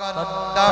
قدم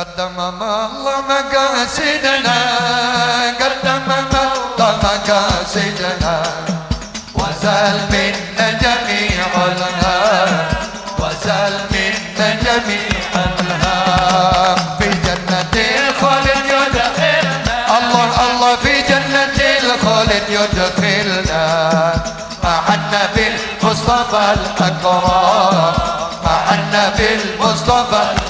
قدم الله مقاصدنا قدم الله مقاصدنا وزال منا جميع الهام وزال منا جميع الهام في جنة الخلد يدخلنا. الله الله في جنة الخلد يدخلنا. مع النبي المصطفى الأكرم مع النبي المصطفى الأكرم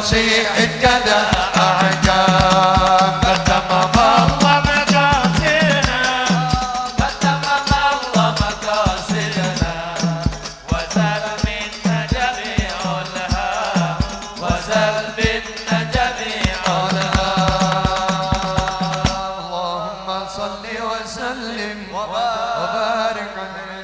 وسيع كذا أعجاب قدم الله مقاسينا. قدم الله مقاسينا. وزال منا جميع الهام وزال منا جميع الهام اللهم صل وسلم وبارك عليه